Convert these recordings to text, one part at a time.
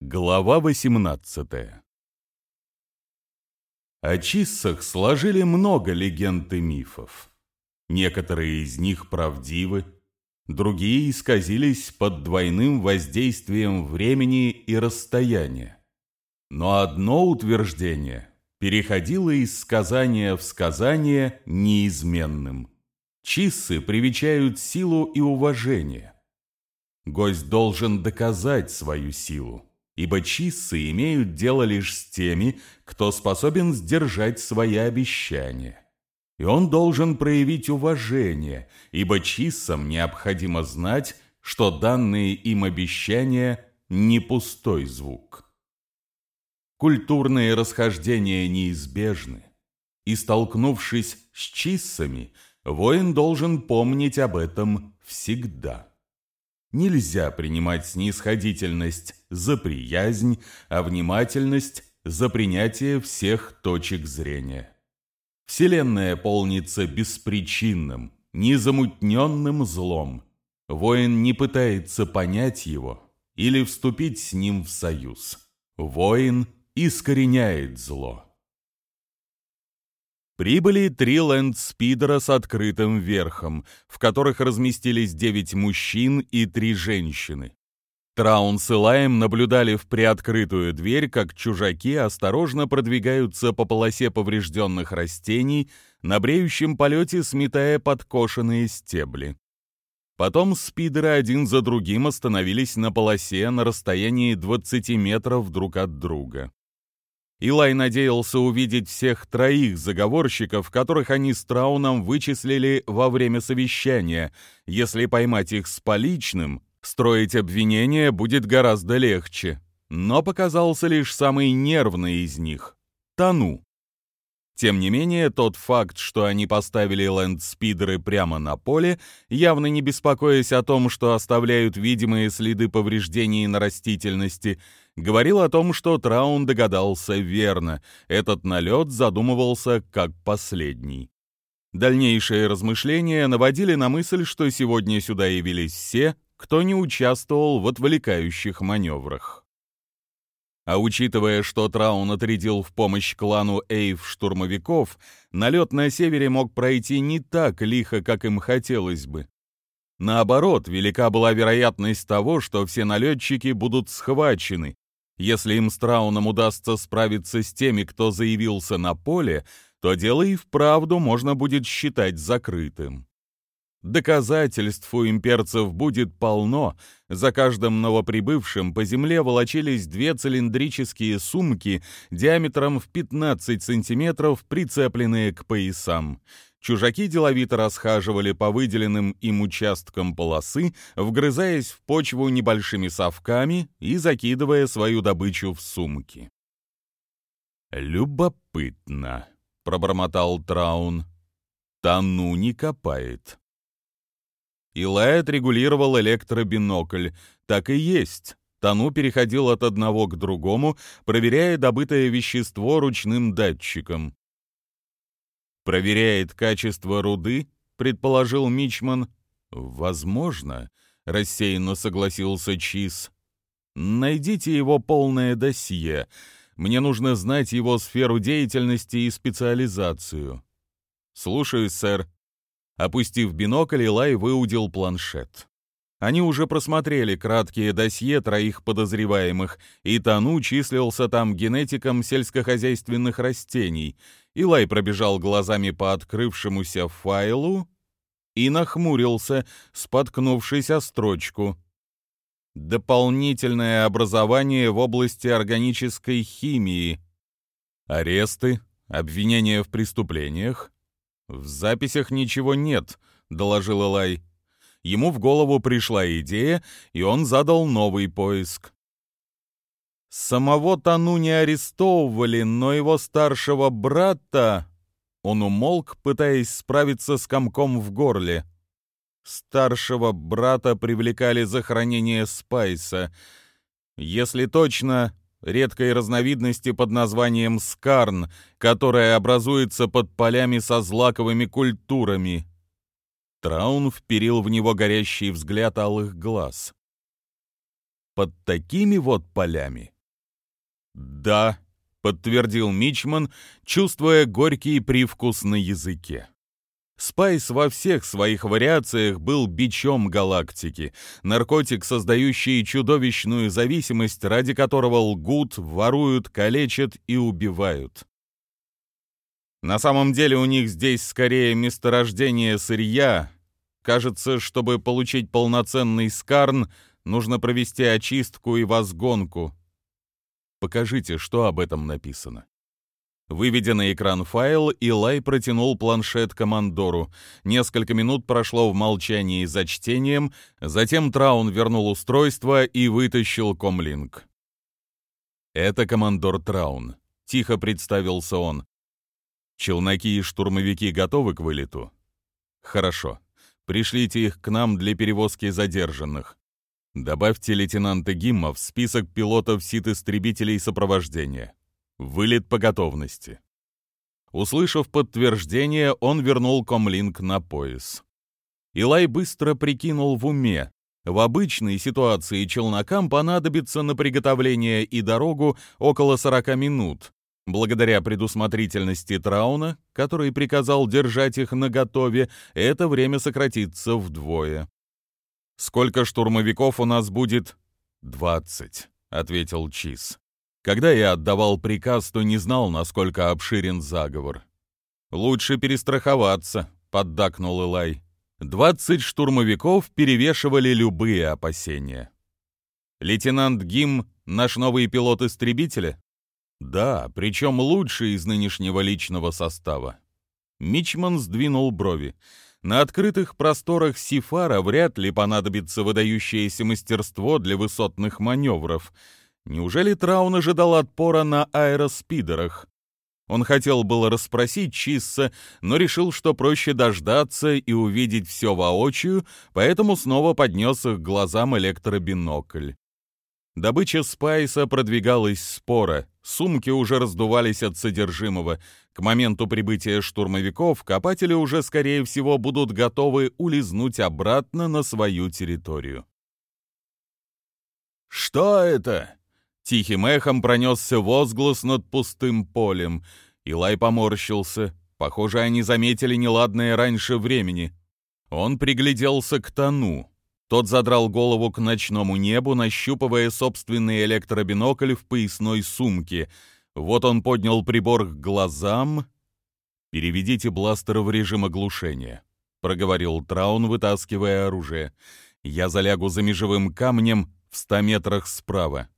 Глава 18 О чиссах сложили много легенд и мифов. Некоторые из них правдивы, другие исказились под двойным воздействием времени и расстояния. Но одно утверждение переходило из сказания в сказание неизменным. Чиссы привечают силу и уважение. Гость должен доказать свою силу ибо чиссы имеют дело лишь с теми, кто способен сдержать свои обещания. И он должен проявить уважение, ибо чиссам необходимо знать, что данные им обещания не пустой звук. Культурные расхождения неизбежны, и, столкнувшись с чиссами, воин должен помнить об этом всегда. Нельзя принимать снисходительность за приязнь, а внимательность за принятие всех точек зрения. Вселенная полнится беспричинным, незамутненным злом. Воин не пытается понять его или вступить с ним в союз. Воин искореняет зло. Прибыли три лэндспидера с открытым верхом, в которых разместились девять мужчин и три женщины. Траун с Илаем наблюдали в приоткрытую дверь, как чужаки осторожно продвигаются по полосе поврежденных растений, на бреющем полете сметая подкошенные стебли. Потом спидеры один за другим остановились на полосе на расстоянии 20 метров друг от друга. Илай надеялся увидеть всех троих заговорщиков, которых они с Трауном вычислили во время совещания. Если поймать их с поличным, строить обвинение будет гораздо легче. Но показался лишь самый нервный из них — Тану. Тем не менее, тот факт, что они поставили лэндспидеры прямо на поле, явно не беспокоясь о том, что оставляют видимые следы повреждений на растительности, говорил о том, что Траун догадался верно. Этот налет задумывался как последний. Дальнейшие размышления наводили на мысль, что сегодня сюда явились все, кто не участвовал в отвлекающих маневрах. А учитывая, что Траун отрядил в помощь клану Эйв штурмовиков, налет на севере мог пройти не так лихо, как им хотелось бы. Наоборот, велика была вероятность того, что все налетчики будут схвачены. Если им с Трауном удастся справиться с теми, кто заявился на поле, то дело и вправду можно будет считать закрытым. Доказательств у имперцев будет полно. За каждым новоприбывшим по земле волочились две цилиндрические сумки диаметром в 15 сантиметров, прицепленные к поясам. Чужаки деловито расхаживали по выделенным им участкам полосы, вгрызаясь в почву небольшими совками и закидывая свою добычу в сумки. «Любопытно», — пробормотал Траун. «Тану не копает». Илай отрегулировал электробинокль. Так и есть. Тану переходил от одного к другому, проверяя добытое вещество ручным датчиком. «Проверяет качество руды?» — предположил Мичман. «Возможно», — рассеянно согласился Чиз. «Найдите его полное досье. Мне нужно знать его сферу деятельности и специализацию». «Слушаюсь, сэр», Опустив бинокль, Илай выудил планшет. Они уже просмотрели краткие досье троих подозреваемых, и Тану числился там генетиком сельскохозяйственных растений. Илай пробежал глазами по открывшемуся файлу и нахмурился, споткнувшись о строчку. Дополнительное образование в области органической химии. Аресты, обвинения в преступлениях, «В записях ничего нет», — доложил Элай. Ему в голову пришла идея, и он задал новый поиск. Самого Тану не арестовывали, но его старшего брата... Он умолк, пытаясь справиться с комком в горле. Старшего брата привлекали за хранение спайса. Если точно, редкой разновидности под названием скарн, которая образуется под полями со злаковыми культурами. Траун вперил в него горящий взгляд алых глаз. под такими вот полями. «Да», — подтвердил Мичман, чувствуя горький привкус на языке. Спайс во всех своих вариациях был бичом галактики, наркотик, создающий чудовищную зависимость, ради которого лгут, воруют, калечат и убивают. На самом деле у них здесь скорее месторождение сырья. Кажется, чтобы получить полноценный скарн, нужно провести очистку и возгонку. Покажите, что об этом написано. Выведя на экран файл, Илай протянул планшет командору. Несколько минут прошло в молчании за чтением, затем Траун вернул устройство и вытащил комлинк. «Это командор Траун», — тихо представился он. «Челноки и штурмовики готовы к вылету?» «Хорошо. Пришлите их к нам для перевозки задержанных. Добавьте лейтенанта Гимма в список пилотов сит-истребителей сопровождения. Вылет по готовности. Услышав подтверждение, он вернул комлинк на пояс. Илай быстро прикинул в уме. В обычной ситуации челнокам понадобится на приготовление и дорогу около 40 минут. Благодаря предусмотрительности Трауна, который приказал держать их наготове, это время сократится вдвое. «Сколько штурмовиков у нас будет?» «Двадцать», — ответил Чиз. Когда я отдавал приказ, то не знал, насколько обширен заговор. «Лучше перестраховаться», — поддакнул Илай. Двадцать штурмовиков перевешивали любые опасения. «Лейтенант Гим — наш новый пилот истребителя?» «Да, причем лучший из нынешнего личного состава». Мичман сдвинул брови. На открытых просторах Сифара вряд ли понадобится выдающееся мастерство для высотных маневров — Неужели Траун ожидал отпора на аэроспидерах? Он хотел было расспросить Чисса, но решил, что проще дождаться и увидеть все воочию, поэтому снова поднес их к глазам электробинокль. Добыча спайса продвигалась споро, сумки уже раздувались от содержимого. К моменту прибытия штурмовиков копатели уже, скорее всего, будут готовы улизнуть обратно на свою территорию. «Что это?» Тихим эхом пронесся возглас над пустым полем. Илай поморщился. Похоже, они заметили неладное раньше времени. Он пригляделся к тону. Тот задрал голову к ночному небу, нащупывая собственный электробинокль в поясной сумке. Вот он поднял прибор к глазам. «Переведите бластер в режим оглушения», — проговорил Траун, вытаскивая оружие. «Я залягу за межевым камнем в ста метрах справа».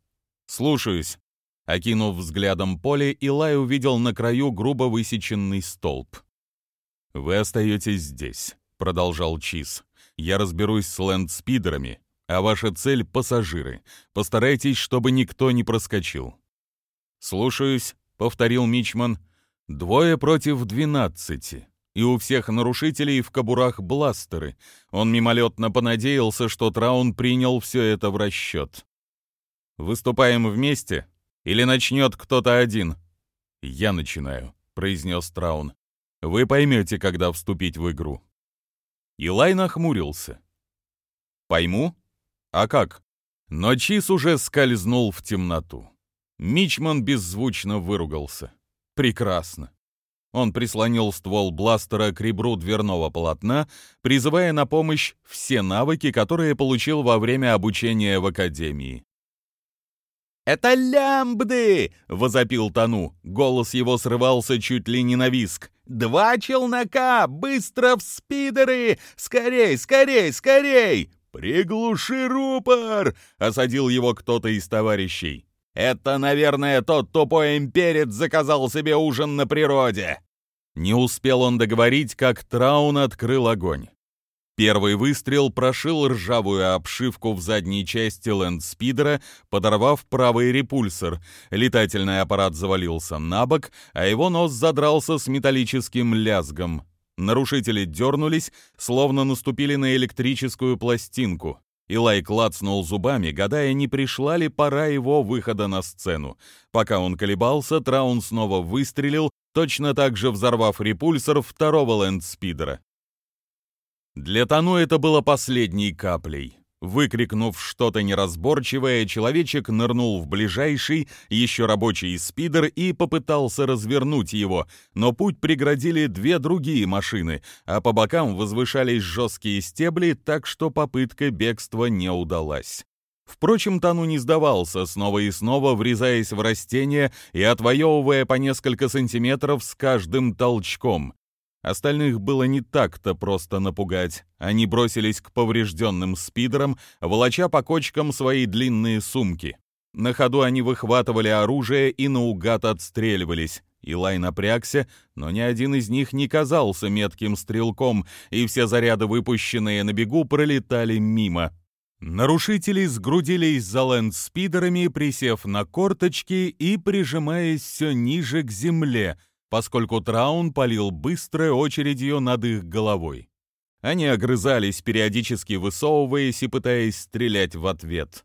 «Слушаюсь». Окинув взглядом поле, Илай увидел на краю грубо высеченный столб. «Вы остаетесь здесь», — продолжал Чиз. «Я разберусь с лэндспидерами, а ваша цель — пассажиры. Постарайтесь, чтобы никто не проскочил». «Слушаюсь», — повторил Мичман. «Двое против двенадцати. И у всех нарушителей в кобурах бластеры. Он мимолетно понадеялся, что Траун принял все это в расчет. Выступаем вместе? Или начнет кто-то один?» «Я начинаю», — произнес Траун. «Вы поймете, когда вступить в игру». Илай нахмурился. «Пойму? А как?» Но Чиз уже скользнул в темноту. Мичман беззвучно выругался. «Прекрасно». Он прислонил ствол бластера к ребру дверного полотна, призывая на помощь все навыки, которые получил во время обучения в Академии. «Это лямбды!» — возопил Тану. Голос его срывался чуть ли не на виск. «Два челнока! Быстро в спидеры! Скорей, скорей, скорей!» «Приглуши рупор!» — осадил его кто-то из товарищей. «Это, наверное, тот тупой имперец заказал себе ужин на природе!» Не успел он договорить, как Траун открыл огонь. Первый выстрел прошил ржавую обшивку в задней части лэндспидера, подорвав правый репульсор. Летательный аппарат завалился на бок, а его нос задрался с металлическим лязгом. Нарушители дернулись, словно наступили на электрическую пластинку. Илай клацнул зубами, гадая, не пришла ли пора его выхода на сцену. Пока он колебался, Траун снова выстрелил, точно так же взорвав репульсор второго лэндспидера. Для Тану это было последней каплей. Выкрикнув что-то неразборчивое, человечек нырнул в ближайший, еще рабочий спидер и попытался развернуть его, но путь преградили две другие машины, а по бокам возвышались жесткие стебли, так что попытка бегства не удалась. Впрочем, Тану не сдавался, снова и снова врезаясь в растения и отвоевывая по несколько сантиметров с каждым толчком. Остальных было не так-то просто напугать. Они бросились к поврежденным спидерам, волоча по кочкам свои длинные сумки. На ходу они выхватывали оружие и наугад отстреливались. Илай напрягся, но ни один из них не казался метким стрелком, и все заряды, выпущенные на бегу, пролетали мимо. Нарушители сгрудились за лэндспидерами, присев на корточки и прижимаясь все ниже к земле — поскольку Траун палил быстрой очередью над их головой. Они огрызались, периодически высовываясь и пытаясь стрелять в ответ.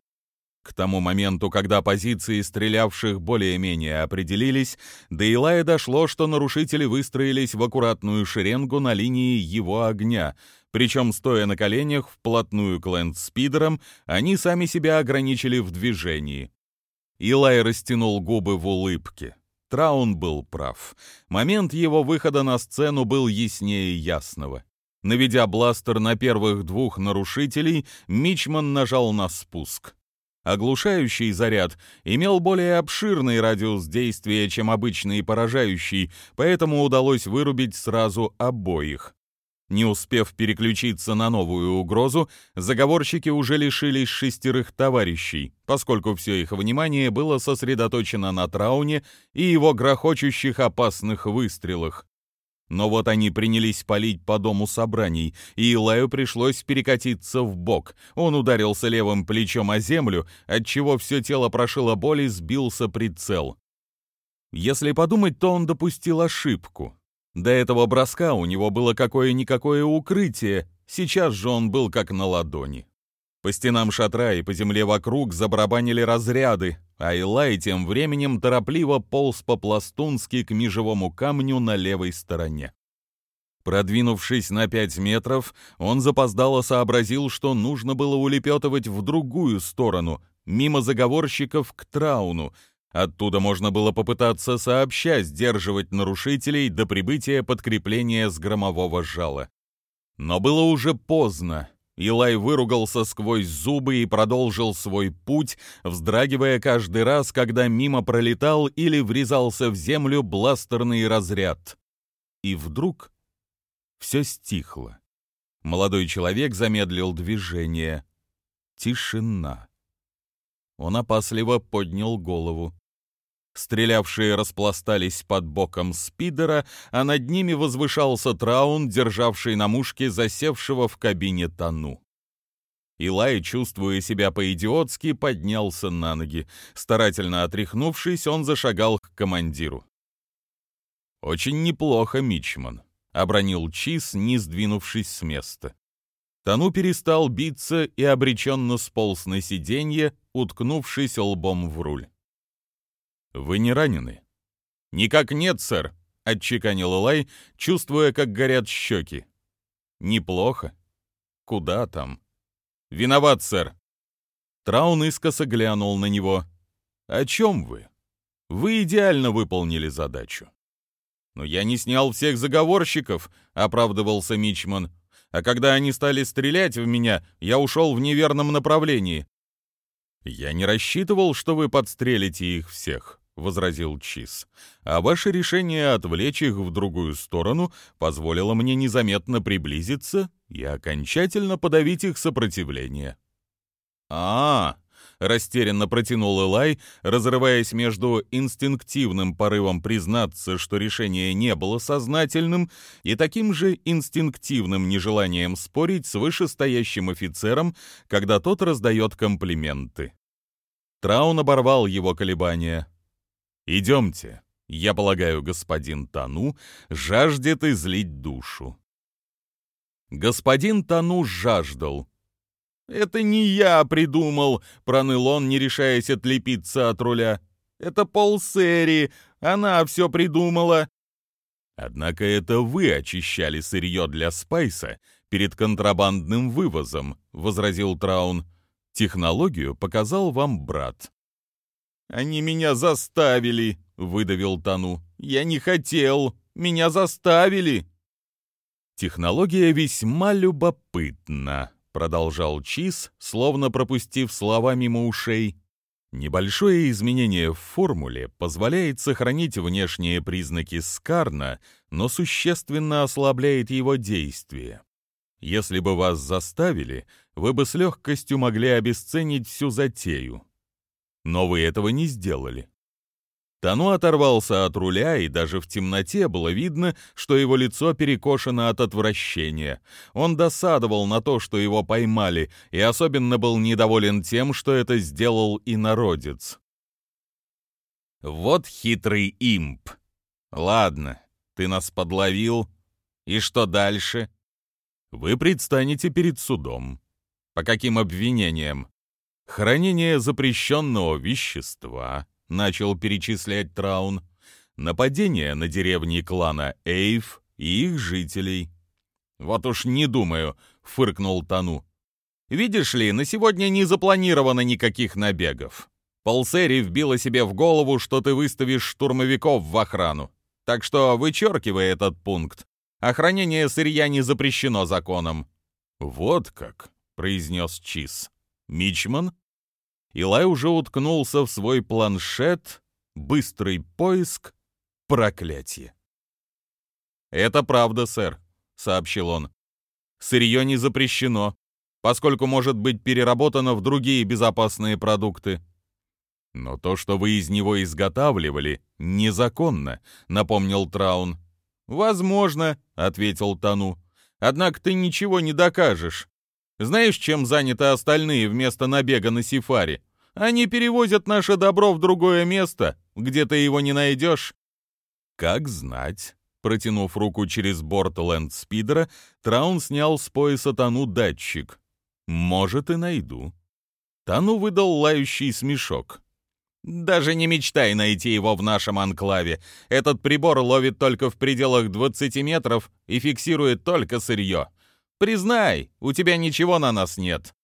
К тому моменту, когда позиции стрелявших более-менее определились, до Илая дошло, что нарушители выстроились в аккуратную шеренгу на линии его огня, причем, стоя на коленях вплотную к лэндспидерам, они сами себя ограничили в движении. Илай растянул губы в улыбке. Траун был прав. Момент его выхода на сцену был яснее ясного. Наведя бластер на первых двух нарушителей, Мичман нажал на спуск. Оглушающий заряд имел более обширный радиус действия, чем обычный поражающий, поэтому удалось вырубить сразу обоих. Не успев переключиться на новую угрозу, заговорщики уже лишились шестерых товарищей, поскольку все их внимание было сосредоточено на Трауне и его грохочущих опасных выстрелах. Но вот они принялись палить по дому собраний, и Илаю пришлось перекатиться в бок. Он ударился левым плечом о землю, отчего все тело прошило боль и сбился прицел. Если подумать, то он допустил ошибку. До этого броска у него было какое-никакое укрытие, сейчас же он был как на ладони. По стенам шатра и по земле вокруг забарабанили разряды, а Илай тем временем торопливо полз по-пластунски к межевому камню на левой стороне. Продвинувшись на пять метров, он запоздало сообразил, что нужно было улепетывать в другую сторону, мимо заговорщиков к Трауну, Оттуда можно было попытаться сообща сдерживать нарушителей до прибытия подкрепления с громового жала. Но было уже поздно. Илай выругался сквозь зубы и продолжил свой путь, вздрагивая каждый раз, когда мимо пролетал или врезался в землю бластерный разряд. И вдруг все стихло. Молодой человек замедлил движение. Тишина. Он опасливо поднял голову. Стрелявшие распластались под боком спидера, а над ними возвышался Траун, державший на мушке засевшего в кабине Тану. Илай, чувствуя себя по-идиотски, поднялся на ноги. Старательно отряхнувшись, он зашагал к командиру. «Очень неплохо, Мичман», — обронил Чиз, не сдвинувшись с места. Тану перестал биться и обреченно сполз на сиденье, уткнувшись лбом в руль. «Вы не ранены?» «Никак нет, сэр», — отчеканил Элай, чувствуя, как горят щеки. «Неплохо. Куда там?» «Виноват, сэр». Траун искоса глянул на него. «О чем вы? Вы идеально выполнили задачу». «Но я не снял всех заговорщиков», — оправдывался Мичман. «А когда они стали стрелять в меня, я ушел в неверном направлении». «Я не рассчитывал, что вы подстрелите их всех», — возразил Чиз. «А ваше решение отвлечь их в другую сторону позволило мне незаметно приблизиться и окончательно подавить их сопротивление». «А-а-а!» — растерянно протянул Элай, разрываясь между инстинктивным порывом признаться, что решение не было сознательным, и таким же инстинктивным нежеланием спорить с вышестоящим офицером, когда тот раздает комплименты. Траун оборвал его колебания. Идемте. Я полагаю, господин Тану жаждет излить душу. Господин Тану жаждал. «Это не я придумал», — проныл он, не решаясь отлепиться от руля. «Это Пол Сэри, она все придумала». «Однако это вы очищали сырье для Спайса перед контрабандным вывозом», — возразил Траун. «Технологию показал вам брат». «Они меня заставили», — выдавил Тану. «Я не хотел. Меня заставили». «Технология весьма любопытна», — продолжал Чиз, словно пропустив слова мимо ушей. Небольшое изменение в формуле позволяет сохранить внешние признаки Скарна, но существенно ослабляет его действие. Если бы вас заставили, вы бы с легкостью могли обесценить всю затею. Но вы этого не сделали. Тану оторвался от руля, и даже в темноте было видно, что его лицо перекошено от отвращения. Он досадовал на то, что его поймали, и особенно был недоволен тем, что это сделал и народец. «Вот хитрый имп! Ладно, ты нас подловил. И что дальше?» «Вы предстанете перед судом. По каким обвинениям?» «Хранение запрещенного вещества» — начал перечислять Траун. «Нападение на деревни клана Эйв и их жителей». «Вот уж не думаю», — фыркнул Тану. «Видишь ли, на сегодня не запланировано никаких набегов. Полсери вбила себе в голову, что ты выставишь штурмовиков в охрану. Так что вычеркивай этот пункт. Охранение сырья не запрещено законом». «Вот как», — произнес Чиз. «Мичман?» Илай уже уткнулся в свой планшет, быстрый поиск, проклятие. «Это правда, сэр», — сообщил он. «Сырье не запрещено, поскольку может быть переработано в другие безопасные продукты». «Но то, что вы из него изготавливали, незаконно», — напомнил Траун. «Возможно», — ответил Тану. «Однако ты ничего не докажешь. Знаешь, чем заняты остальные вместо набега на Сифари? Они перевозят наше добро в другое место, где ты его не найдешь». «Как знать». Протянув руку через борт лэндспидера, Траун снял с пояса Тану датчик. «Может, и найду». Тану выдал лающий смешок. «Даже не мечтай найти его в нашем анклаве. Этот прибор ловит только в пределах 20 метров и фиксирует только сырье. Признай, у тебя ничего на нас нет».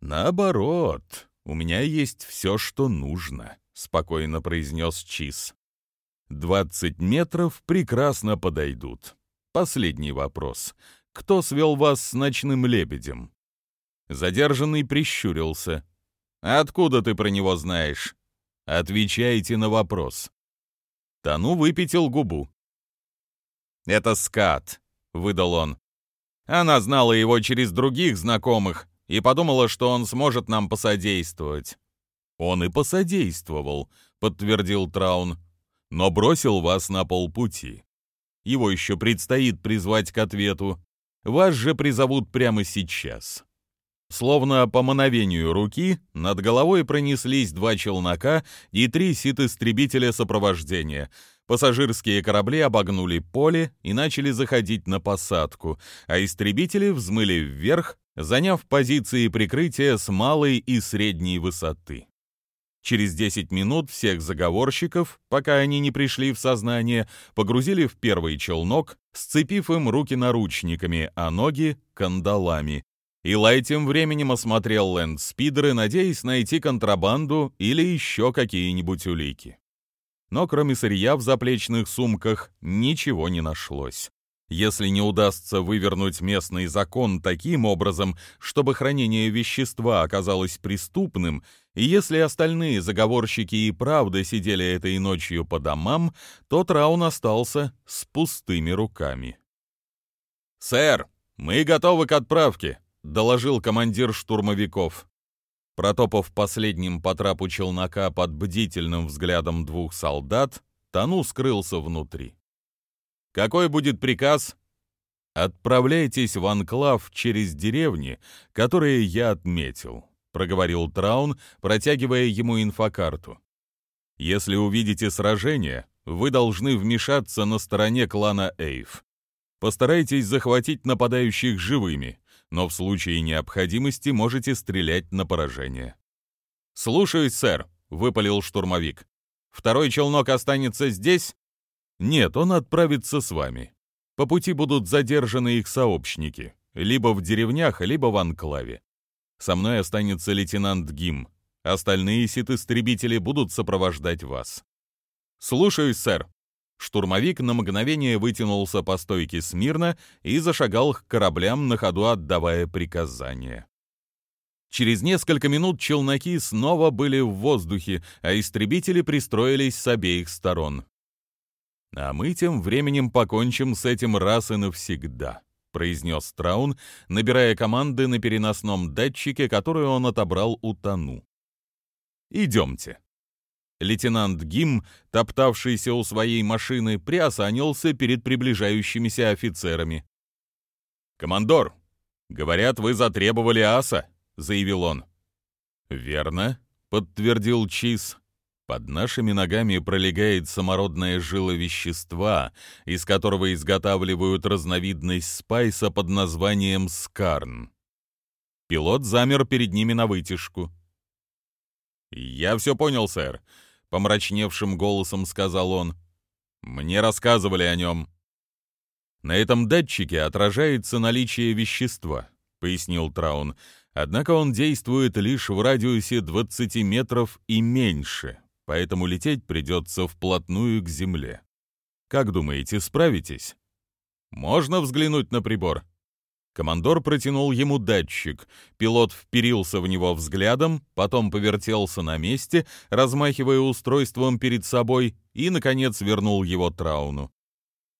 «Наоборот», «У меня есть все, что нужно», — спокойно произнес Чиз. «Двадцать метров прекрасно подойдут. Последний вопрос. Кто свел вас с ночным лебедем?» Задержанный прищурился. «Откуда ты про него знаешь?» «Отвечайте на вопрос». Тану выпятил губу. «Это скат», — выдал он. «Она знала его через других знакомых, и подумала, что он сможет нам посодействовать». «Он и посодействовал», — подтвердил Траун, — «но бросил вас на полпути. Его еще предстоит призвать к ответу. Вас же призовут прямо сейчас». Словно по мановению руки над головой пронеслись два челнока и три сит-истребителя сопровождения. Пассажирские корабли обогнули поле и начали заходить на посадку, а истребители взмыли вверх, заняв позиции прикрытия с малой и средней высоты. Через 10 минут всех заговорщиков, пока они не пришли в сознание, погрузили в первый челнок, сцепив им руки наручниками, а ноги — кандалами. Илай тем временем осмотрел лэндспидеры, надеясь найти контрабанду или еще какие-нибудь улики. Но кроме сырья в заплечных сумках ничего не нашлось. Если не удастся вывернуть местный закон таким образом, чтобы хранение вещества оказалось преступным, и если остальные заговорщики и правда сидели этой ночью по домам, то Траун остался с пустыми руками. «Сэр, мы готовы к отправке», — доложил командир штурмовиков. Протопав последним по трапу челнока под бдительным взглядом двух солдат, Тану скрылся внутри. Какой будет приказ? Отправляйтесь в анклав через деревни, которые я отметил, проговорил Траун, протягивая ему инфокарту. Если увидите сражение, вы должны вмешаться на стороне клана Эйв. Постарайтесь захватить нападающих живыми, но в случае необходимости можете стрелять на поражение. «Слушаюсь, сэр», — выпалил штурмовик. «Второй челнок останется здесь?» «Нет, он отправится с вами. По пути будут задержаны их сообщники. либо в деревнях, либо в анклаве. Со мной останется лейтенант Гим. Остальные сит-истребители будут сопровождать вас. Слушаюсь, сэр. Штурмовик на мгновение вытянулся по стойке смирно и зашагал к кораблям, на ходу отдавая приказания. Через несколько минут челноки снова были в воздухе, а истребители пристроились с обеих сторон. «А мы тем временем покончим с этим раз и навсегда», — произнес Траун, набирая команды на переносном датчике, который он отобрал у Тану. «Идемте». Лейтенант Гим, топтавшийся у своей машины, приосанился перед приближающимися офицерами. «Командор, говорят, вы затребовали аса», — заявил он. «Верно», — подтвердил Чиз. «Под нашими ногами пролегает самородная жила вещества, из которого изготавливают разновидность спайса под названием скарн». Пилот замер перед ними на вытяжку. «Я все понял, сэр», — помрачневшим голосом сказал он. «Мне рассказывали о нем». «На этом датчике отражается наличие вещества», — пояснил Траун. Однако он действует лишь в радиусе 20 метров и меньше, поэтому лететь придется вплотную к Земле. Как думаете, справитесь? Можно взглянуть на прибор? Командор протянул ему датчик. Пилот вперился в него взглядом, потом повертелся на месте, размахивая устройством перед собой, и, наконец, вернул его Трауну.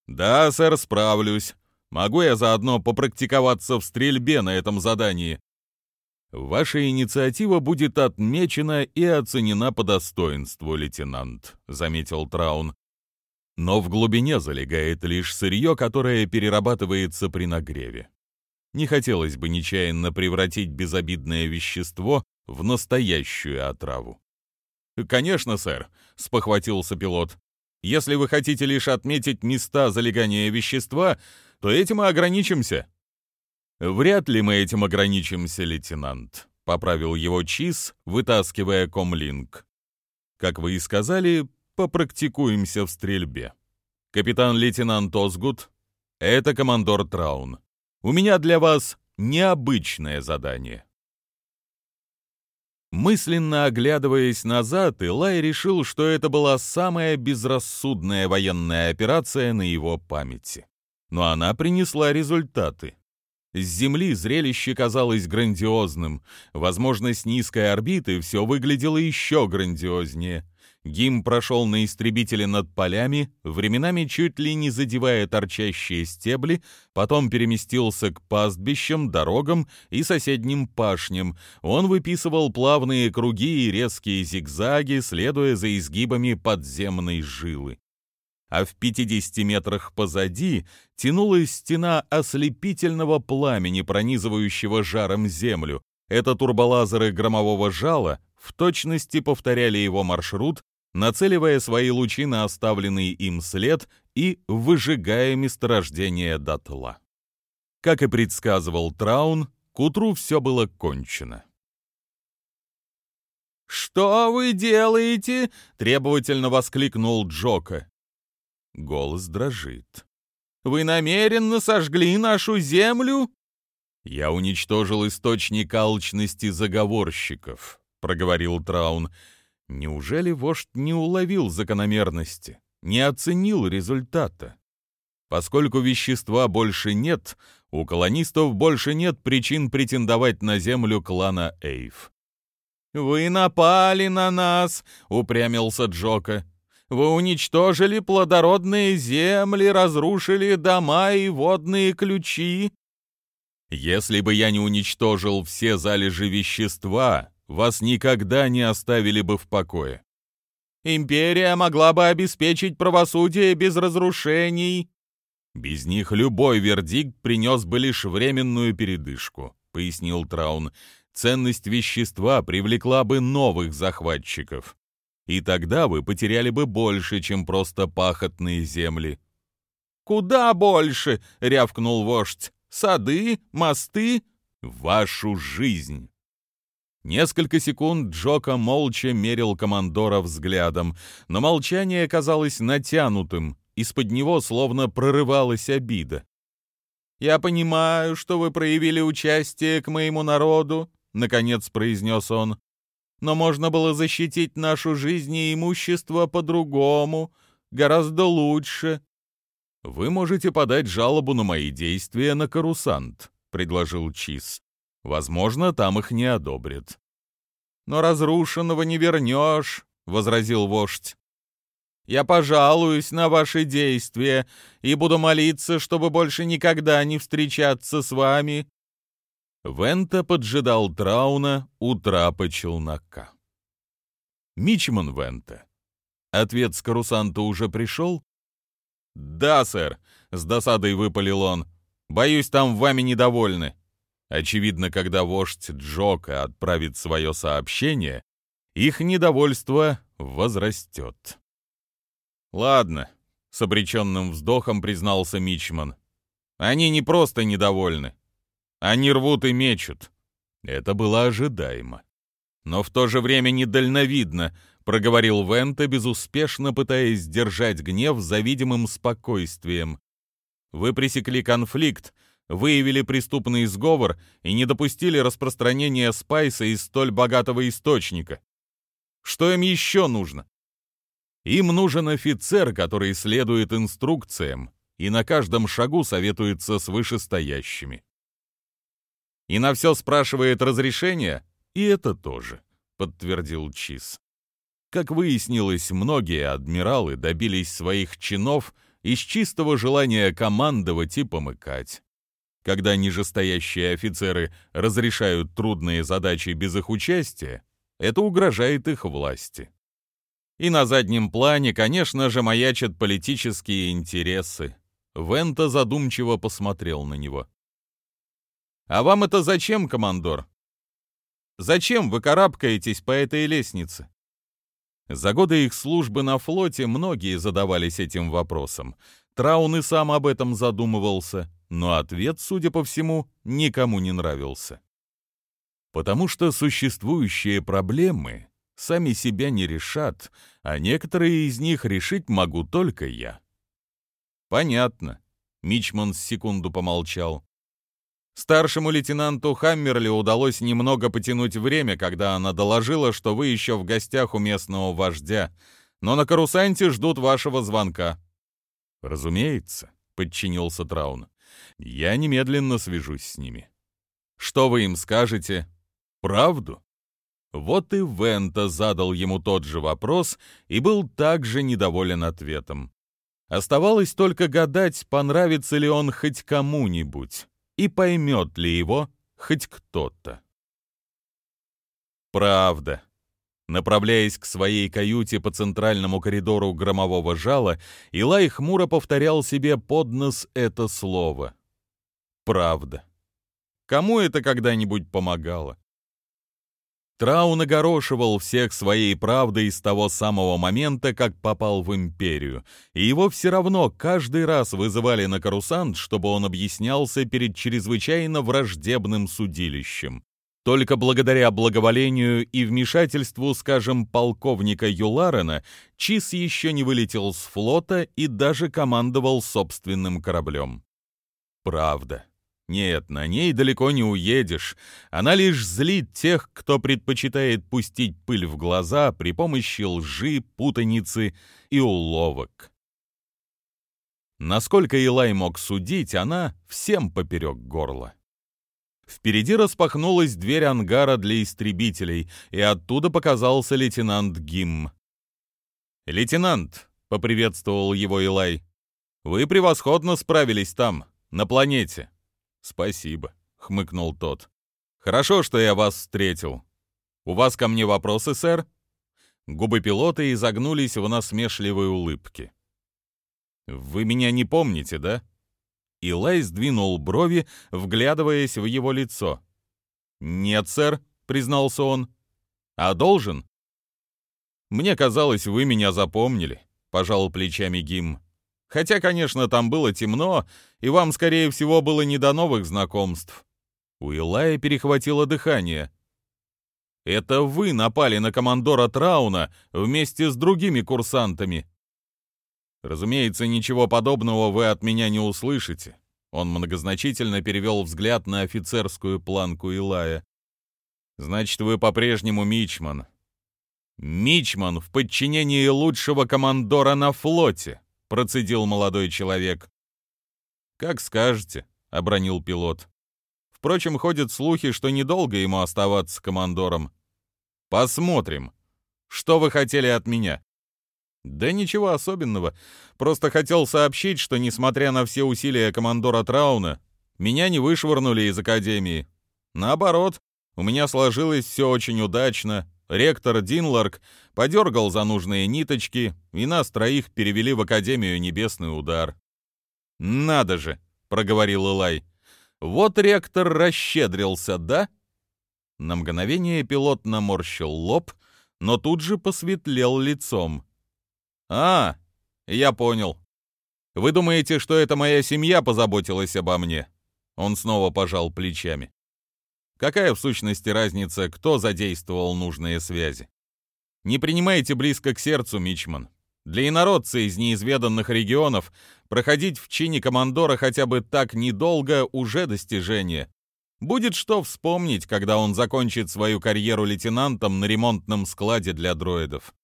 «Да, сэр, справлюсь. Могу я заодно попрактиковаться в стрельбе на этом задании?» Ваша инициатива будет отмечена и оценена по достоинству, лейтенант, заметил Траун. Но в глубине залегает лишь сырье, которое перерабатывается при нагреве. Не хотелось бы нечаянно превратить безобидное вещество в настоящую отраву. «Конечно, сэр», — спохватился пилот. «Если вы хотите лишь отметить места залегания вещества, то этим и ограничимся. «Вряд ли мы этим ограничимся, лейтенант», — поправил его Чиз, вытаскивая комлинг. «Как вы и сказали, попрактикуемся в стрельбе. Капитан-лейтенант Озгут, это командор Траун. У меня для вас необычное задание». Мысленно оглядываясь назад, Илай решил, что это была самая безрассудная военная операция на его памяти. Но она принесла результаты. С Земли зрелище казалось грандиозным. Возможно, с низкой орбиты все выглядело еще грандиознее. Гим прошел на истребителе над полями, временами чуть ли не задевая торчащие стебли, потом переместился к пастбищам, дорогам и соседним пашням. Он выписывал плавные круги и резкие зигзаги, следуя за изгибами подземной жилы а в 50 метрах позади тянулась стена ослепительного пламени, пронизывающего жаром землю. Это турболазеры громового жала в точности повторяли его маршрут, нацеливая свои лучи на оставленный им след и выжигая месторождение дотла. Как и предсказывал Траун, к утру все было кончено. «Что вы делаете?» — требовательно воскликнул Джока. Голос дрожит. «Вы намеренно сожгли нашу землю?» «Я уничтожил источник алчности заговорщиков», — проговорил Траун. «Неужели вождь не уловил закономерности, не оценил результата? Поскольку вещества больше нет, у колонистов больше нет причин претендовать на землю клана Эйв». «Вы напали на нас!» — упрямился Джока. Вы уничтожили плодородные земли, разрушили дома и водные ключи. Если бы я не уничтожил все залежи вещества, вас никогда не оставили бы в покое. Империя могла бы обеспечить правосудие без разрушений. Без них любой вердикт принес бы лишь временную передышку, пояснил Траун. Ценность вещества привлекла бы новых захватчиков и тогда вы потеряли бы больше, чем просто пахотные земли». «Куда больше?» — рявкнул вождь. «Сады? Мосты? Вашу жизнь!» Несколько секунд Джока молча мерил командора взглядом, но молчание казалось натянутым, из-под него словно прорывалась обида. «Я понимаю, что вы проявили участие к моему народу», — наконец произнес он. «Но можно было защитить нашу жизнь и имущество по-другому, гораздо лучше». «Вы можете подать жалобу на мои действия на карусант», — предложил Чиз. «Возможно, там их не одобрят». «Но разрушенного не вернешь», — возразил вождь. Я пожалуюсь на ваши действия и буду молиться, чтобы больше никогда не встречаться с вами». Вента поджидал Трауна у трапа челнока. «Мичман Вента, ответ с карусанта уже пришел?» «Да, сэр», — с досадой выпалил он. «Боюсь, там вами недовольны». Очевидно, когда вождь Джока отправит свое сообщение, их недовольство возрастет. «Ладно», — с обреченным вздохом признался Мичман. «Они не просто недовольны. Они рвут и мечут». Это было ожидаемо. «Но в то же время недальновидно», — проговорил Вента, безуспешно пытаясь сдержать гнев за видимым спокойствием. «Вы пресекли конфликт, выявили преступный сговор и не допустили распространения спайса из столь богатого источника. Что им еще нужно? Им нужен офицер, который следует инструкциям и на каждом шагу советуется с вышестоящими. И на все спрашивает разрешение? И это тоже, подтвердил Чиз. Как выяснилось, многие адмиралы добились своих чинов из чистого желания командовать и помыкать. Когда нижестоящие офицеры разрешают трудные задачи без их участия, это угрожает их власти. И на заднем плане, конечно же, маячат политические интересы. Вента задумчиво посмотрел на него. «А вам это зачем, командор? Зачем вы карабкаетесь по этой лестнице?» За годы их службы на флоте многие задавались этим вопросом. Траун и сам об этом задумывался, но ответ, судя по всему, никому не нравился. Потому что существующие проблемы сами себя не решат, а некоторые из них решить могу только я. Понятно. Мичман секунду помолчал. Старшему лейтенанту Хаммерли удалось немного потянуть время, когда она доложила, что вы еще в гостях у местного вождя, но на карусанте ждут вашего звонка. Разумеется, подчинился Траун. Я немедленно свяжусь с ними. Что вы им скажете? Правду? Вот и Вента задал ему тот же вопрос и был также недоволен ответом. Оставалось только гадать, понравится ли он хоть кому-нибудь и поймет ли его хоть кто-то. Правда. Направляясь к своей каюте по центральному коридору громового жала, Илай хмуро повторял себе под нос это слово. Правда. Кому это когда-нибудь помогало? Траун огорошивал всех своей правдой с того самого момента, как попал в Империю, и его все равно каждый раз вызывали на карусант, чтобы он объяснялся перед чрезвычайно враждебным судилищем. Только благодаря благоволению и вмешательству, скажем, полковника Юларена, Чиз еще не вылетел с флота и даже командовал собственным кораблем. Правда. Нет, на ней далеко не уедешь. Она лишь злит тех, кто предпочитает пустить пыль в глаза при помощи лжи, путаницы и уловок. Насколько Илай мог судить, она всем поперек горла. Впереди распахнулась дверь ангара для истребителей, и оттуда показался лейтенант Гим. «Лейтенант», — поприветствовал его Илай, — «вы превосходно справились там, на планете». «Спасибо», — хмыкнул тот. «Хорошо, что я вас встретил. У вас ко мне вопросы, сэр?» Губы пилота изогнулись в насмешливой улыбке. «Вы меня не помните, да?» Илай сдвинул брови, вглядываясь в его лицо. «Нет, сэр», — признался он. «А должен?» «Мне казалось, вы меня запомнили», — пожал плечами Гим. Хотя, конечно, там было темно, и вам, скорее всего, было не до новых знакомств. У Илая перехватило дыхание. Это вы напали на командора Трауна вместе с другими курсантами. Разумеется, ничего подобного вы от меня не услышите. Он многозначительно перевел взгляд на офицерскую планку Илая. «Значит, вы по-прежнему Мичман». «Мичман в подчинении лучшего командора на флоте», — процедил молодой человек. «Как скажете», — обронил пилот. Впрочем, ходят слухи, что недолго ему оставаться командором. Посмотрим. Что вы хотели от меня? Да ничего особенного. Просто хотел сообщить, что, несмотря на все усилия командора Трауна, меня не вышвырнули из академии. Наоборот, у меня сложилось все очень удачно. Ректор Динларк подергал за нужные ниточки, и нас троих перевели в Академию Небесный Удар. «Надо же!» — проговорил Илай. Вот ректор расщедрился, да? На мгновение пилот наморщил лоб, но тут же посветлел лицом. А, я понял. Вы думаете, что это моя семья позаботилась обо мне? Он снова пожал плечами. Какая в сущности разница, кто задействовал нужные связи? Не принимайте близко к сердцу, Мичман. Для инородца из неизведанных регионов проходить в чине командора хотя бы так недолго уже достижение. Будет что вспомнить, когда он закончит свою карьеру лейтенантом на ремонтном складе для дроидов.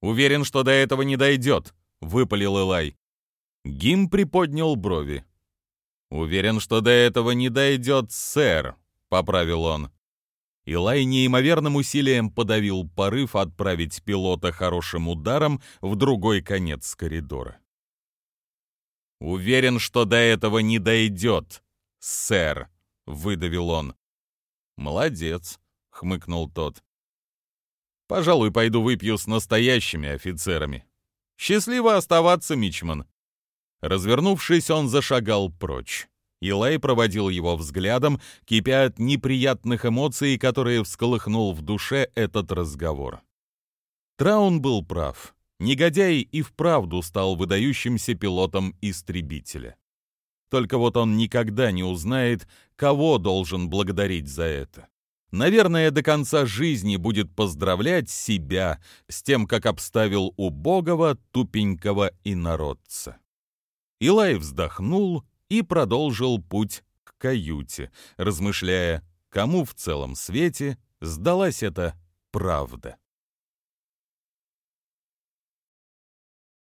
«Уверен, что до этого не дойдет», — выпалил Элай. Гим приподнял брови. «Уверен, что до этого не дойдет, сэр», — поправил он. Илай неимоверным усилием подавил порыв отправить пилота хорошим ударом в другой конец коридора. «Уверен, что до этого не дойдет, сэр», — выдавил он. «Молодец», — хмыкнул тот. «Пожалуй, пойду выпью с настоящими офицерами. Счастливо оставаться, Мичман». Развернувшись, он зашагал прочь. Илай проводил его взглядом, кипя от неприятных эмоций, которые всколыхнул в душе этот разговор. Траун был прав. Негодяй и вправду стал выдающимся пилотом истребителя. Только вот он никогда не узнает, кого должен благодарить за это. Наверное, до конца жизни будет поздравлять себя с тем, как обставил убогого, тупенького инородца. Илай вздохнул и продолжил путь к каюте, размышляя, кому в целом свете сдалась эта правда.